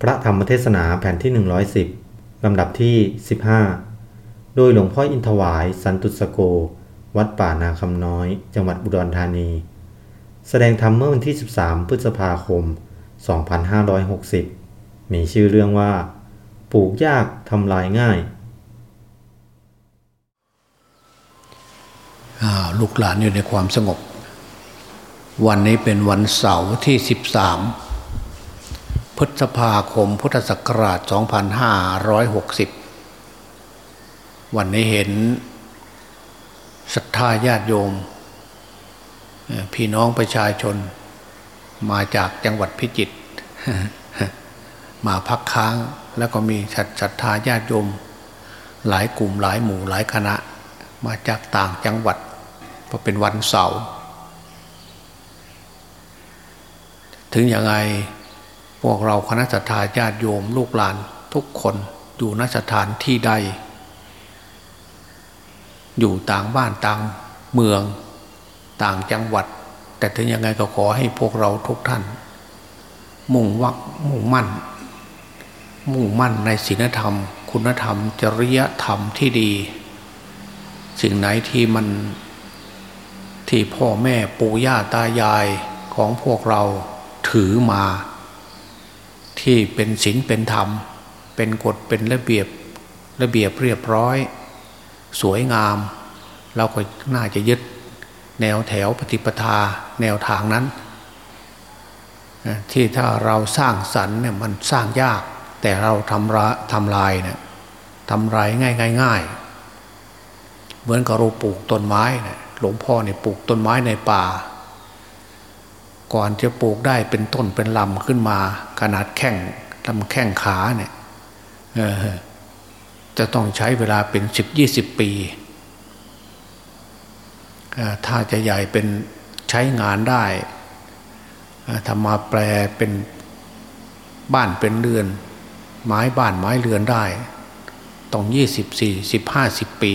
พระธรรมเทศนาแผ่นที่ 110 ลำดับที่ 15 โดยหลวงพ่ออินทวาย สันตุสโก วัดป่านาคำน้อย จังหวัดอุดรธานี แสดงธรรมเมื่อวันที่ 13 พฤษภาคม 2560 มีชื่อเรื่องว่า ปลูกยากทำลายง่ายาลูกหลานอยู่ในความสงบ วันนี้เป็นวันเสาร์ที่ 13 พฤษภาคมพุทธศักราช 2560 วันนี้เห็นศรัทธาญาติโยม พี่น้องประชาชนมาจากจังหวัดพิจิตรมาพักค้างแล้วก็มีศรัทธาญาติโยม หลายกลุ่มหลายหมู่หลายคณะ มาจากต่างจังหวัดเพราะเป็นวันเสาร์ถึงยังไง พวกเราคณะสัตยาญาติโยมลูกหลานทุกคนอยู่นสถานที่ใด อยู่ต่างบ้านต่างเมืองต่างจังหวัด แต่ถึงยังไงก็ขอให้พวกเราทุกท่าน มุ่งวักมุ่งมั่น มุ่งมั่นในศีลธรรม คุณธรรม จริยธรรมที่ดี สิ่งไหนที่มันที่พ่อแม่ปู่ย่าตายายของพวกเราถือมา ที่เป็นศีลเป็นธรรม เป็นกฎเป็นระเบียบระเบียบเรียบร้อย สวยงาม เราก็น่าจะยึดแนวแถวปฏิปทาแนวทางนั้น ที่ถ้าเราสร้างสรรค์เนี่ยมันสร้างยาก แต่เราทำละทำลายเนี่ยทำลายง่ายง่ายง่ายเหมือนกับเราปลูกต้นไม้เนี่ยหลวงพ่อเนี่ยปลูกต้นไม้ในป่า ก่อนจะปลูกได้เป็นต้นเป็นลำขึ้นมา ขนาดแข้งลำแข้งขาเนี่ยจะต้องใช้เวลาเป็นสิบยี่สิบปีถ้าจะใหญ่เป็นใช้งานได้ทำมาแปลเป็นบ้านเป็นเรือน ไม้บ้านไม้เรือนได้ต้องยี่สิบสี่สิบห้าสิบปี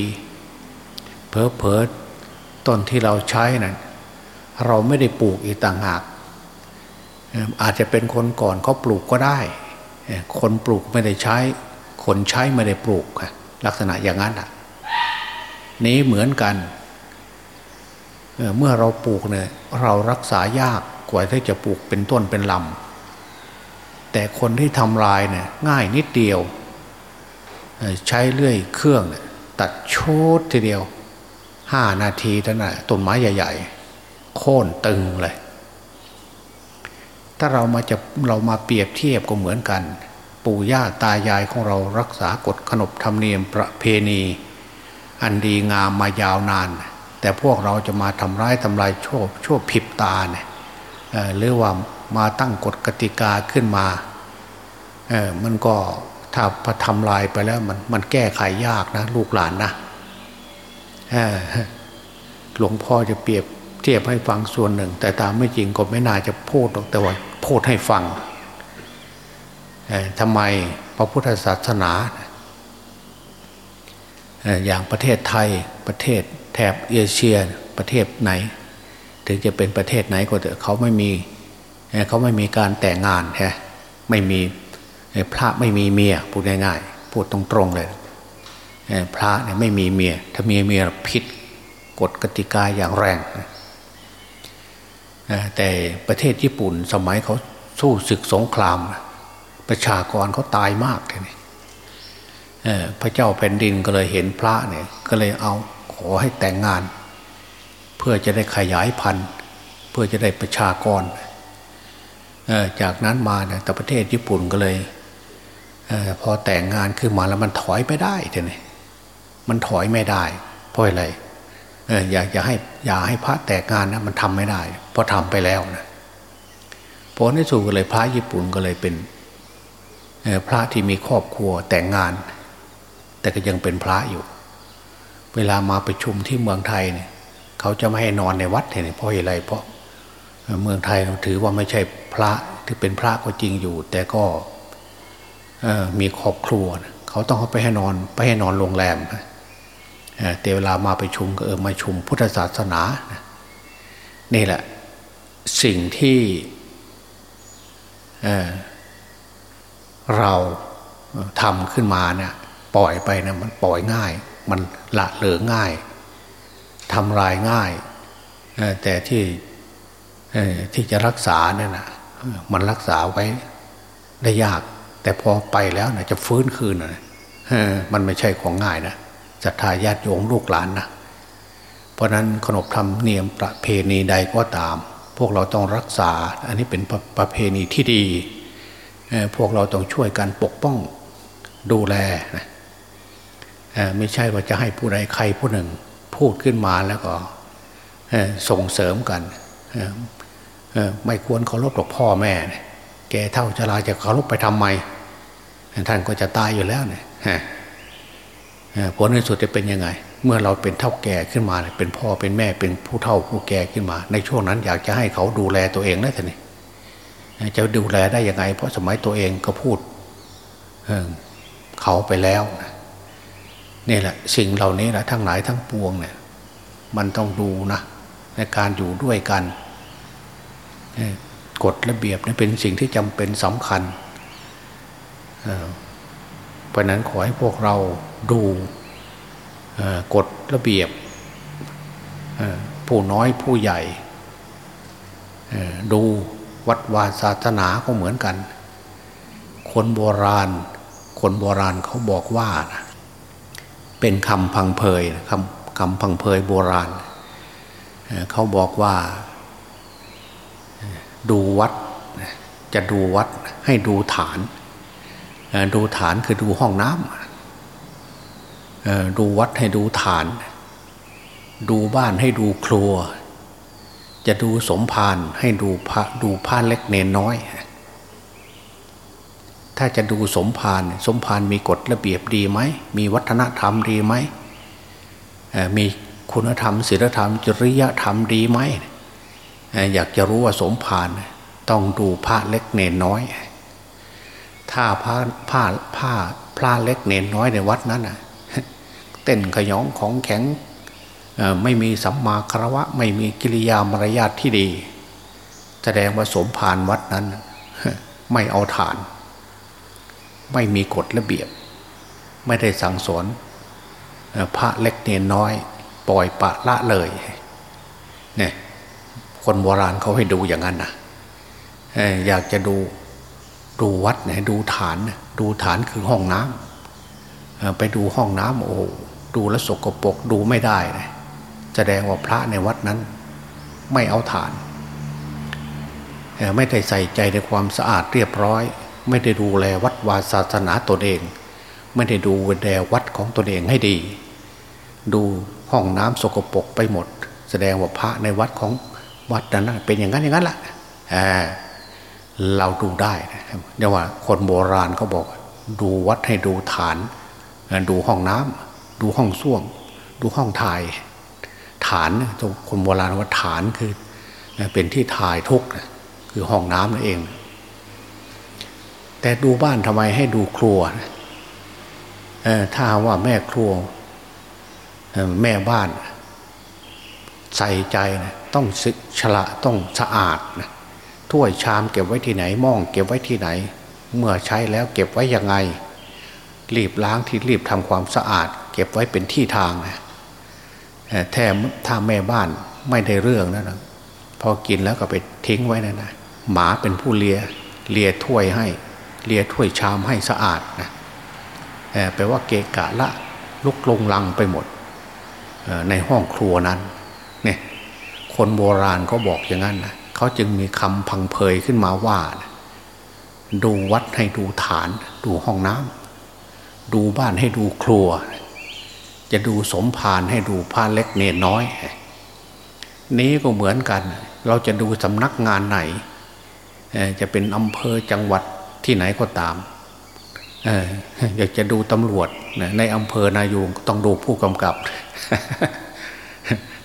เพอเพอต้นที่เราใช้นะ่ะ เราไม่ได้ปลูกอีกต่างหาก อาจจะเป็นคนก่อนเขาปลูกก็ได้ คนปลูกไม่ได้ใช้ คนใช้ไม่ได้ปลูกลักษณะอย่างนั้นอะนี้เหมือนกันเมื่อเราปลูกเนี่ยเรารักษายากกว่าที่จะปลูกเป็นต้นเป็นลำแต่คนที่ทำลายเนี่ยง่ายนิดเดียว ใช้เลื่อยเครื่องตัดชดทีเดียวห้านาทีเท่านั้นต้นไม้ใหญ่ ๆ โค่นตึงเลย ถ้าเรามาจะเรามาเปรียบเทียบก็เหมือนกัน ปู่ย่าตายายของเรารักษากฎขนบธรรมเนียมประเพณี อันดีงามมายาวนาน แต่พวกเราจะมาทำร้ายทำลายชั่วชั่วผิบตาเนี่ยหรือว่ามาตั้งกฎกติกาขึ้นมาเออมันก็ถ้าพอทำลายไปแล้วมันมันแก้ไขยากนะ ลูกหลานนะหลวงพ่อจะเปรียบ เทียบให้ฟังส่วนหนึ่ง แต่ตามไม่จริงก็ไม่น่าจะพูดหรอกแต่ว่าพูดให้ฟังทำไมพระพุทธศาสนาอย่างประเทศไทยประเทศแถบเอเชียประเทศไหน ถึงจะเป็นประเทศไหนก็เถอะเขาไม่มีเขาไม่มีการแต่งงานฮะไม่มีพระไม่มีเมียพูดง่ายๆพูดตรงๆเลยพระเนี่ยไม่มีเมีย ถ้ามีเมียผิดกฎกติกาอย่างแรง แต่ประเทศญี่ปุ่นสมัยเขาสู้ศึกสงคราม ประชากรเขาตายมากเลยพระเจ้าแผ่นดินก็เลยเห็นพระเนี่ยก็เลยเอาขอให้แต่งงาน เพื่อจะได้ขยายพันธุ์เพื่อจะได้ประชากร จากนั้นมาเนี่ยแต่ประเทศญี่ปุ่นก็เลยอพอแต่งงานขึ้นมาแล้วมันถอยไปได้ทีนี้มันถอยไม่ได้เพราะอะไรเอออย่าให้อย่าให้พระแตกงานนะมันทำไม่ได้ เพราะทำไปแล้วนะผลในสุดก็เลยพระญี่ปุ่นก็เลยเป็นพระที่มีครอบครัวแต่งงาน แต่ก็ยังเป็นพระอยู่ เวลามาประชุมที่เมืองไทยเนี่ย เขาจะไม่ให้นอนในวัดเนี่ยเพราะอะไรเพราะเมืองไทยเราถือว่าไม่ใช่พระที่เป็นพระก็จริงอยู่ แต่ก็มีครอบครัว เขาต้องเขาไปให้นอนไปให้นอนโรงแรม แต่เวลามาไปชุมก็เออมาชุมพุทธศาสนานี่แหละสิ่งที่เราทำขึ้นมาเนี่ยปล่อยไปนะมันปล่อยง่าย มันละเหลือง่ายทำลายง่าย แต่ที่ที่จะรักษาเนี่ยนะมันรักษาไว้ได้ยาก แต่พอไปแล้วนะจะฟื้นคืนนะมันไม่ใช่ของง่ายนะ ศรัทธาญาติโยมลูกหลานนะเพราะนั้นขนบธรรมเนียมประเพณีใดก็ตาม พวกเราต้องรักษา อันนี้เป็นประประเพณีที่ดี พวกเราต้องช่วยกันปกป้องดูแลนะไม่ใช่ว่าจะให้ผู้ใดใครผู้หนึ่งพูดขึ้นมาแล้วก็ส่งเสริมกันไม่ควรเคารพหรอกพ่อแม่ แกเท่าจะลาจะเคารพไปทำไม ท่านก็จะตายอยู่แล้วเนี่ย ผลในสุดจะเป็นยังไง เมื่อเราเป็นเท่าแก่ขึ้นมาเป็นพ่อเป็นแม่เป็นผู้เท่าผู้แก่ขึ้นมา ในช่วงนั้นอยากจะให้เขาดูแลตัวเองนะท่านนี่จะดูแลได้ยังไง เพราะสมัยตัวเองก็พูดเขาไปแล้วนี่แหละ สิ่งเหล่านี้แหละทั้งหลายทั้งปวงเนี่ย มันต้องดูนะในการอยู่ด้วยกันกฎระเบียบนี่เป็นสิ่งที่จำเป็นสำคัญ เพราะนั้นขอให้พวกเราดูกฎระเบียบผู้น้อยผู้ใหญ่ดูวัดวาศาสนาก็เหมือนกัน คนโบราณ คนโบราณเขาบอกว่านะเป็นคำพังเพยคำคำพังเพยโบราณ เขาบอกว่า ดูวัดจะดูวัดให้ดูฐาน ดูฐานคือดูห้องน้ำดูวัดให้ดูฐาน ดูบ้านให้ดูครัว จะดูสมภารให้ดูพระดูผ้าเล็กเนนน้อย ถ้าจะดูสมภารสมภารมีกฎระเบียบดีไหม มีวัฒนธรรมดีไหมมีคุณธรรมศีลธรรม จริยธรรมดีไหมอยากจะรู้ว่าสมภารต้องดูพระเล็กเนนน้อย ถ้าพระผ้าผ้าพระเล็กเนนน้อยในวัดนั้นน่ะเต้นขยองของแข็งไม่มีสัมมาคารวะ ไม่มีกิริยามารยาทที่ดี แสดงว่าสมภารวัดนั้น ไม่เอาฐาน ไม่มีกฎระเบียบ ไม่ได้สั่งสอนพระเล็กเนนน้อย ปล่อยปะละเลยเนี่ยคนโบราณเขาให้ดูอย่างนั้นนะอยากจะดู ดูวัดเนี่ยดูฐานดูฐานคือห้องน้ำไปดูห้องน้ำโอ้ดูแลสกปรกดูไม่ได้นะแสดงว่าพระในวัดนั้น ไม่เอาฐาน ไม่ได้ใส่ใจในความสะอาดเรียบร้อย ไม่ได้ดูแลวัดวาศาสนาตนเอง ไม่ได้ดูแลวัดของตนเองให้ดี ดูห้องน้ำสกปรกไปหมด แสดงว่าพระในวัดของวัดนั้นเป็นอย่างนั้นอย่างนั้นแหละ เราดูได้เรียกว่าคนโบราณเขาบอก ดูวัดให้ดูฐาน ดูห้องน้ำดูห้องส้วม ดูห้องถ่าย ฐานคนโบราณว่าฐานคือเป็นที่ถ่ายทุกคือห้องน้ำนั่นเอง แต่ดูบ้านทำไมให้ดูครัวถ้าว่าแม่ครัวแม่บ้าน ใส่ใจนะต้องฉละต้องสะอาดนะ ถ้วยชามเก็บไว้ที่ไหนม่อง เก็บไว้ที่ไหน เมื่อใช้แล้วเก็บไว้ยังไง รีบล้างที่รีบทำความสะอาด เก็บไว้เป็นที่ทางนะแท้ถ้าแม่บ้านไม่ได้เรื่องนะนะพอกินแล้วก็ไปทิ้งไว้นะนะหมาเป็นผู้เลียเลียถ้วยให้เลียถ้วยชามให้สะอาดนะแปลว่าเกะกะละลุกลงลังไปหมดในห้องครัวนั้นเนี่ยคนโบราณเขาบอกอย่างนั้นนะ เขาจึงมีคำพังเพยขึ้นมาว่า ดูวัดให้ดูฐาน ดูห้องน้ำดูบ้านให้ดูครัว จะดูสมภารให้ดูผ้าเล็กเนนน้อย นี้ก็เหมือนกัน เราจะดูสำนักงานไหน จะเป็นอำเภอจังหวัดที่ไหนก็ตามอยากจะดูตำรวจในอำเภอนายูงต้องดูผู้กำกับ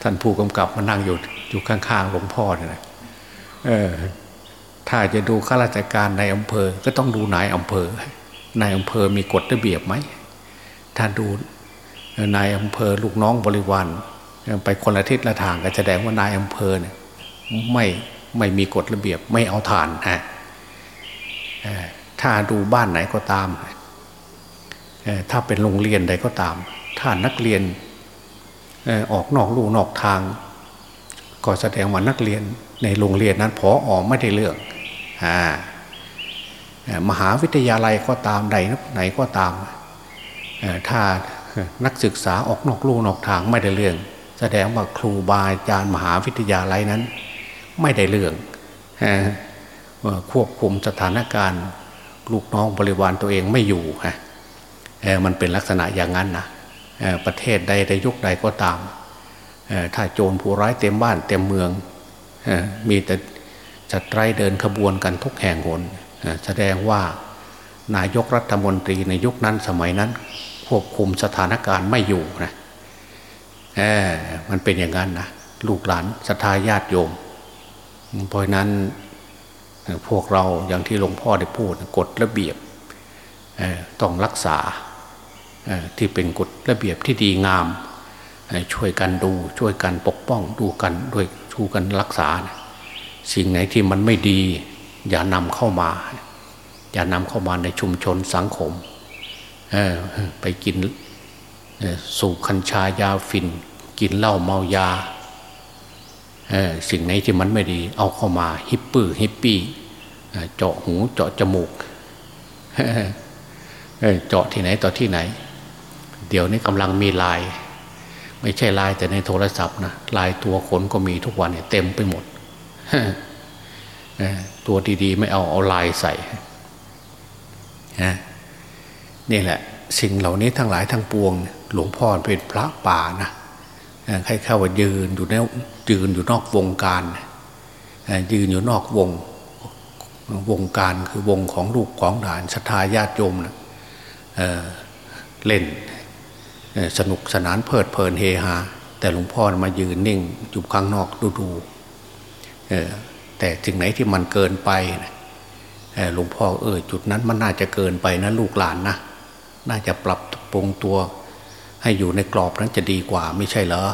ท่านผู้กำกับมานั่งอยู่อยู่ข้างๆหลวงพ่อเนี่ย เออถ้าจะดูข้าราชการในอำเภอ ก็ต้องดูนายอำเภอนายอำเภอมีกฎระเบียบไหมถ้าดูนายอำเภอลูกน้องบริวารไปคนละทิศละทางก็แสดงว่านายอำเภอเนี่ยไม่ไม่มีกฎระเบียบไม่เอาฐานฮะถ้าดูบ้านไหนก็ตาม ถ้าเป็นโรงเรียนใดก็ตาม ถ้านักเรียนออกนอกลู่นอกทาง ก็แสดงว่านักเรียนในโรงเรียนนั้นพอออกไม่ได้เรื่องมหาวิทยาลัยก็ตามใดไหนก็ตามถ้านักศึกษาออกนอกลู่นอกทางไม่ได้เรื่อง แสดงว่าครูบาอาจารย์มหาวิทยาลัยนั้น ไม่ได้เรื่องควบคุมสถานการณ์ลูกน้องบริวารตัวเองไม่อยู่ฮะมันเป็นลักษณะอย่างนั้นนะประเทศใดใดยุคใดก็ตาม ถ้าโจรผู้ร้ายเต็มบ้านเต็มเมืองมีแต่จัดไรเดินขบวนกันทุกแห่งหนแสดงว่านายกรัฐมนตรีในยุคนั้นสมัยนั้น ควบคุมสถานการณ์ไม่อยู่นะมันเป็นอย่างนั้นนะลูกหลานศรัทธาญาติโยม เพราะนั้นพวกเราอย่างที่หลวงพ่อได้พูดกฎระเบียบต้องรักษาที่เป็นกฎระเบียบที่ดีงาม ช่วยกันดูช่วยกันปกป้องดูกันด้วยช่วยกันรักษา สิ่งไหนที่มันไม่ดี อย่านำเข้ามา อย่านำเข้ามาในชุมชนสังคมไปกินสูบกัญชายาฝิ่นกินเหล้าเมายาสิ่งไหนที่มันไม่ดี เอาเข้ามาฮิปปี้ฮิปปี้เจาะหูเจาะจมูกเจาะที่ไหนต่อที่ไหน เดี๋ยวนี้กำลังมีลาย ไม่ใช่ลายแต่ในโทรศัพท์นะลายตัวขนก็มีทุกวันเนี่ยเต็มไปหมดตัวดีๆ ไม่เอาเอาลายใส่นี่แหละ สิ่งเหล่านี้ทั้งหลายทั้งปวง หลวงพ่อเป็นพระป่านะใครเข้าว่ายืนอยู่ในยืนอยู่นอกวงการยืนอยู่นอกวงวงการคือวงของลูกของหลานศรัทธาญาติโยมนะเเล่น สนุกสนานเพลิดเพลินเฮฮาแต่หลวงพ่อมายืนนิ่งอยู่ข้างนอกดูดูแต่ถึงไหนที่มันเกินไปหลวงพ่อเออจุดนั้นมันน่าจะเกินไปนะลูกหลานนะน่าจะปรับปรุงตัว ให้อยู่ในกรอบนั้นจะดีกว่าไม่ใช่เหรอ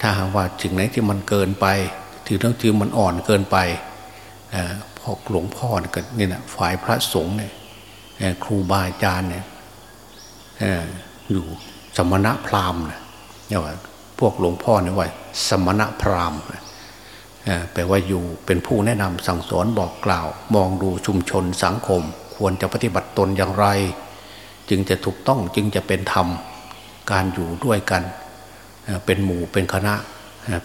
ถ้าหากว่าถึงไหนที่มันเกินไป ถือทั้งที่มันอ่อนเกินไปพอหลวงพ่อเนี่ยนี่นะฝ่ายพระสงฆ์เนี่ยครูบาอาจารย์เนี่ย อยู่สมณะพราหมณ์เนี่ยว่าพวกหลวงพ่อเนี่ยว่าสมณะพราหมณ์แปลว่าอยู่เป็นผู้แนะนำสั่งสอนบอกกล่าว มองดูชุมชนสังคม ควรจะปฏิบัติตนอย่างไร จึงจะถูกต้องจึงจะเป็นธรรมการอยู่ด้วยกัน เป็นหมู่เป็นคณะ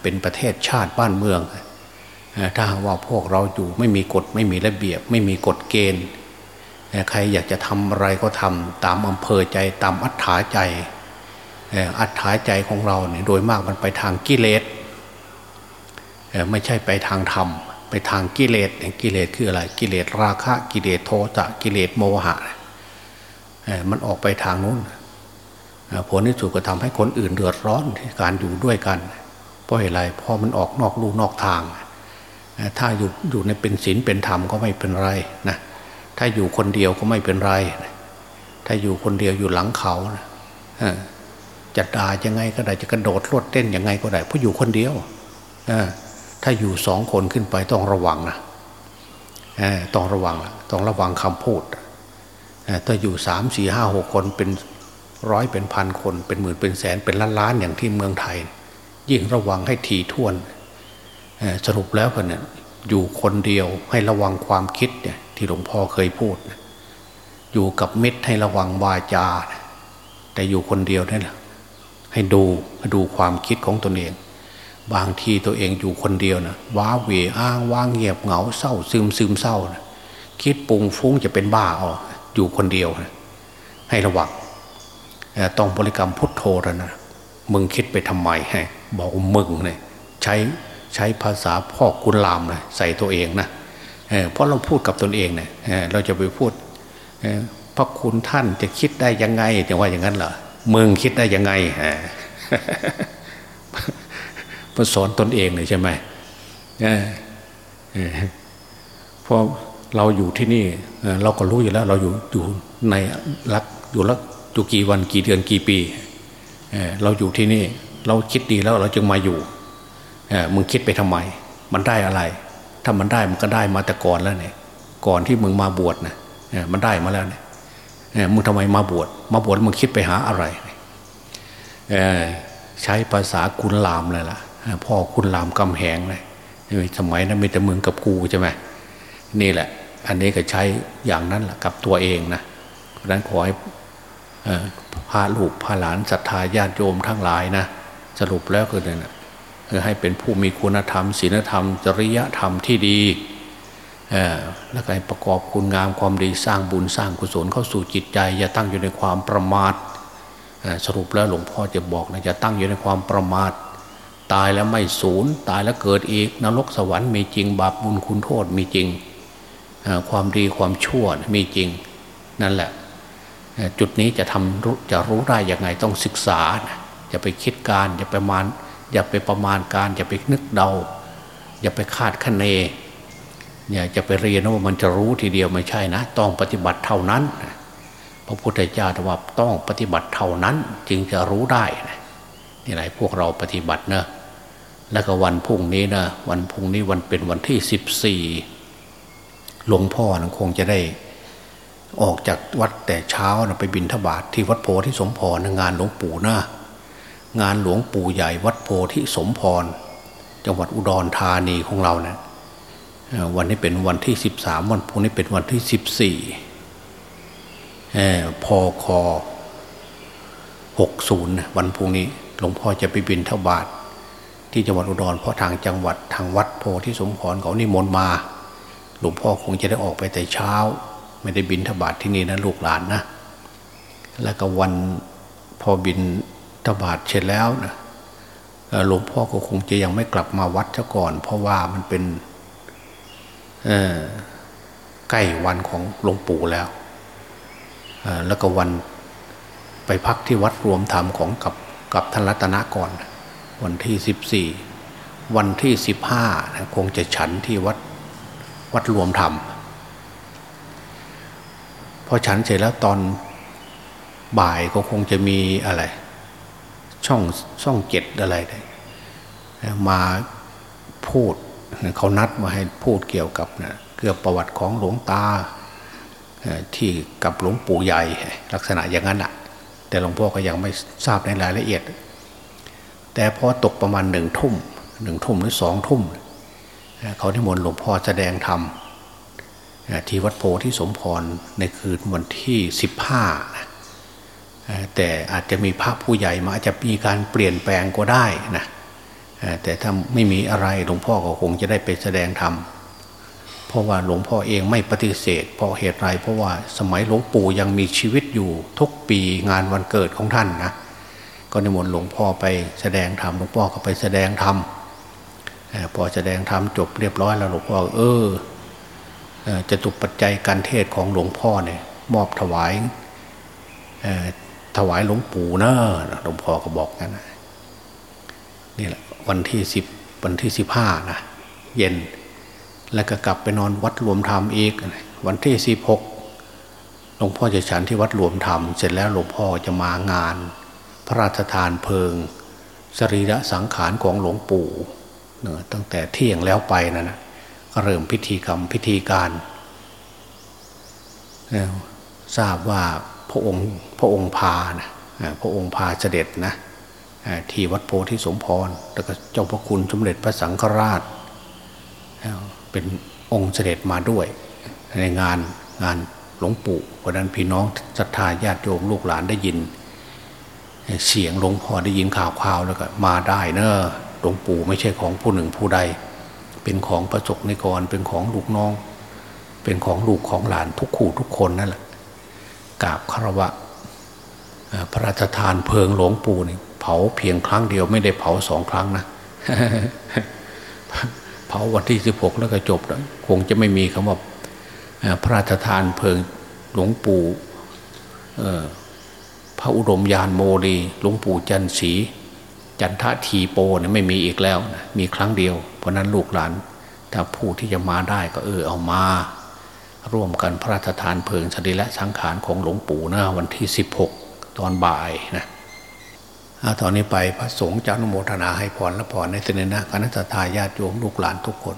เป็นประเทศชาติบ้านเมือง ถ้าว่าพวกเราอยู่ไม่มีกฎไม่มีระเบียบ ไม่มีกฎเกณฑ์ ใครอยากจะทำอะไรก็ทำตามอำเภอใจตามอัธยาใจอัธยาใจของเราเนี่ยโดยมากมันไปทางกิเลสไม่ใช่ไปทางธรรม ไปทางกิเลสกิเลสคืออะไรกิเลสราคะกิเลสโทสะกิเลสโมหะมันออกไปทางนู้นผลที่สุดก็ทำให้คนอื่นเดือดร้อนการอยู่ด้วยกัน เพราะอะไรเพราะมันออกนอกลู่นอกทาง ถ้าอยู่อยู่ในเป็นศีลเป็นธรรมก็ไม่เป็นไรนะ ถ้าอยู่คนเดียวก็ไม่เป็นไร ถ้าอยู่คนเดียวอยู่หลังเขาจะด่ายังไงก็ได้จะกระโดดรดเต้นยังไงก็ได้เพราะอยู่คนเดียวถ้าอยู่สองคนขึ้นไปต้องระวังนะต้องระวังต้องระวังคำพูดถ้าอยู่สามสี่ห้าหกคนเป็นร้อยเป็นพันคน เป็นหมื่นเป็นแสนเป็นล้านล้านอย่างที่เมืองไทย ยิ่งระวังให้ถี่ถ้วนสรุปแล้วกันเนี่ยอยู่คนเดียวให้ระวังความคิดเนี่ย ที่หลวงพ่อเคยพูดอยู่กับมิตรให้ระวังวาจาแต่อยู่คนเดียวนี่แหละให้ดูดูความคิดของตนเอง บางทีตัวเองอยู่คนเดียวนะว้าเหวอ้างว่างเงียบเหงาเศร้าซึมซึมเศร้านะคิดปุงฟุ้งจะเป็นบ้าอ๋ออยู่คนเดียวนะให้ระวังต้องบริกรรมพุทโธแล้วนะมึงคิดไปทำไมบอกมึงเนี่ยใช้ใช้ภาษาพ่อคุณลามนะใส่ตัวเองนะ เพราะเราพูดกับตนเองเนี่ยเราจะไปพูดพระคุณท่านจะคิดได้ยังไงจะว่าอย่างนั้นเหรอมึงคิดได้ยังไงสอนตนเองเลยใช่ไหมพอเราอยู่ที่นี่เราก็รู้อยู่แล้ว เราอยู่อยู่ในรักอยู่แล้วอยู่กี่วันกี่เดือนกี่ปีเราอยู่ที่นี่ เราคิดดีแล้วเราจึงมาอยู่มึงคิดไปทำไม มันได้อะไร ถ้ามันได้มันก็ได้มาแต่ก่อนแล้วเนี่ยก่อนที่มึงมาบวชนะเนี่ยมันได้มาแล้วเนี่ยเนี่ยมึงทำไมมาบวชมาบวชมึงคิดไปหาอะไรใช้ภาษาคุณลามเลยล่ะพ่อคุณลามกำแหงเลยสมัยนั้นมีแต่มึงกับกูใช่ไหมนี่แหละ อันนี้ก็ใช้อย่างนั้นแหละกับตัวเองนะเพราะนั้นขอให้พาลูกพาหลานศรัทธาญาติโยมทั้งหลายนะสรุปแล้วคือเนี่ย ให้เป็นผู้มีคุณธรรมศีลธรรม จริยธรรมที่ดีแล้วก็ประกอบคุณงามความดีสร้างบุญสร้างกุศลเข้าสู่จิตใจ อย่าตั้งอยู่ในความประมาทสรุปแล้วหลวงพ่อจะบอกนะจะตั้งอยู่ในความประมาท ตายแล้วไม่สูญตายแล้วเกิดอีกนรกสวรรค์มีจริง บาปบุญคุณโทษมีจริง ความดีความชั่วมีจริงนั่นแหละ จุดนี้จะทำจะรู้ได้ยังไงต้องศึกษาอย่าไปคิดการอย่าไปมาน อย่าไปประมาณการ อย่าไปนึกเดา อย่าไปคาดคะเนเนี่ยจะไปเรียนว่ามันจะรู้ทีเดียวไม่ใช่นะ ต้องปฏิบัติเท่านั้น พระพุทธเจ้าตว่าต้องปฏิบัติเท่านั้น จึงจะรู้ได้นี่แหละพวกเราปฏิบัติเนะแล้วก็วันพุ่งนี้นะวันพุ่งนี้วันเป็นวันที่สิบสี่หลวงพ่อนะคงจะได้ออกจากวัดแต่เช้านะไปบินทบาทที่วัดโพธิสมพรงานหลวงปู่นะ งานหลวงปู่ใหญ่วัดโพธิสมพร จังหวัดอุดรธานีของเราเนะี่ยวันนี้เป็นวันที่สิบสามวันพุ่งนี้เป็นวันที่สิบสี่พอคอหกศูนย์วันพุ่งนี้หลวงพ่อจะไปบินทบาทที่จังหวัดอุดรเพราะทางจังหวัดทางวัดโพธิสมพรเขานิมนต์มา หลวงพ่อคงจะได้ออกไปแต่เช้า ไม่ได้บินทบาทที่นี่นะลูกหลานนะ แล้วก็วันพอบิน ทบาทเสร็จแล้วนะหลวงพ่อก็คงจะยังไม่กลับมาวัดซะก่อน เพราะว่ามันเป็นใกล้วันของหลวงปู่แล้ว แล้วก็วันไปพักที่วัดรวมธรรมของกับกับท่านรัตนก่อน วันที่สิบสี่วันที่สิบห้าคงจะฉันที่วัดวัดรวมธรรมพอฉันเสร็จแล้วตอนบ่ายก็คงจะมีอะไร ช่องช่องเจ็ดอะไรได้มาพูดเขานัดมาให้พูดเกี่ยวกับนะเกี่ยวประวัติของหลวงตาที่กับหลวงปู่ใหญ่ลักษณะอย่างนั้นอะแต่หลวงพ่อก็ยังไม่ทราบในรายละเอียด แต่พอตกประมาณหนึ่งทุ่มหนึ่งทุ่มหรือสองทุ่ม เขาที่มนหลวงพ่อแสดงธรรมที่วัดโพธิสมพรในคืนวันที่สิบห้า แต่อาจจะมีพระผู้ใหญ่มาอาจจะมีการเปลี่ยนแปลงก็ได้นะแต่ถ้าไม่มีอะไรหลวงพ่อก็คงจะได้ไปแสดงธรรมเพราะว่าหลวงพ่อเองไม่ปฏิเสธ เพราะเหตุไรเพราะว่าสมัยหลวงปู่ยังมีชีวิตอยู่ทุกปีงานวันเกิดของท่านนะก็นิมนต์หลวงพ่อไปแสดงธรรมหลวงพ่อก็ไปแสดงธรรมพอแสดงธรรมจบเรียบร้อยแล้วหลวงพ่อเออจะตุกปัจจัยการเทศของหลวงพ่อเนี่ยมอบถวาย ถวายหลวงปู่เนอะหลวงพ่อก็บอกงั้นนี่แหละวันที่สิบวันที่สิบห้านะเย็น แล้วก็กลับไปนอนวัดรวมธรรมอีก วันที่สิบหกหลวงพ่อจะฉันที่วัดรวมธรรมเสร็จแล้วหลวงพ่อจะมางาน พระราชทานเพลิง สรีระสังขารของหลวงปู่เนื่อตั้งแต่เที่ยงแล้วไปนะนะก็เริ่มพิธีกรรมพิธีการทราบว่า พระองค์พระองค์พานะพระองค์พาเสด็จนะที่วัดโพธิสมพรแล้วก็เจ้าพระคุณสมเด็จพระสังฆราช เป็นองค์เสด็จมาด้วย ในงานงานหลวงปู่เพราะนั้นพี่น้องศรัทธาญาติโยมลูกหลานได้ยิน เสียงหลวงพ่อได้ยินข่าวข่าวแล้วก็มาได้เนอะหลวงปู่ไม่ใช่ของผู้หนึ่งผู้ใด เป็นของประสกนิกรเป็นของลูกน้อง เป็นของลูกของหลานทุกคู่ทุกคนนั่นแหละ กราบคารวะพระราชทานเพลิงหลวงปู่นี่เผาเพียงครั้งเดียวไม่ได้เผาสองครั้งนะเผาวันที่สิบหกแล้วก็จบแล้วคงจะไม่มีคำว่าพระราชทานเพลิงหลวงปู่พระอุดมยานโมลีหลวงปู่จันสีจันททีโปเนี่ยไม่มีอีกแล้วนะมีครั้งเดียว เพราะนั้นลูกหลาน ถ้าผู้ที่จะมาได้ก็เออเอามา ร่วมกันพระราชทานเพลิงสรีและสังขารของหลวงปู่นาวันที่ 16 ตอนบ่ายนะตอนนี้ไปพระสงฆ์จะอนุโมทนาให้พรและพรในเสนนะคณะทาญาติโยมลูกหลานทุกคน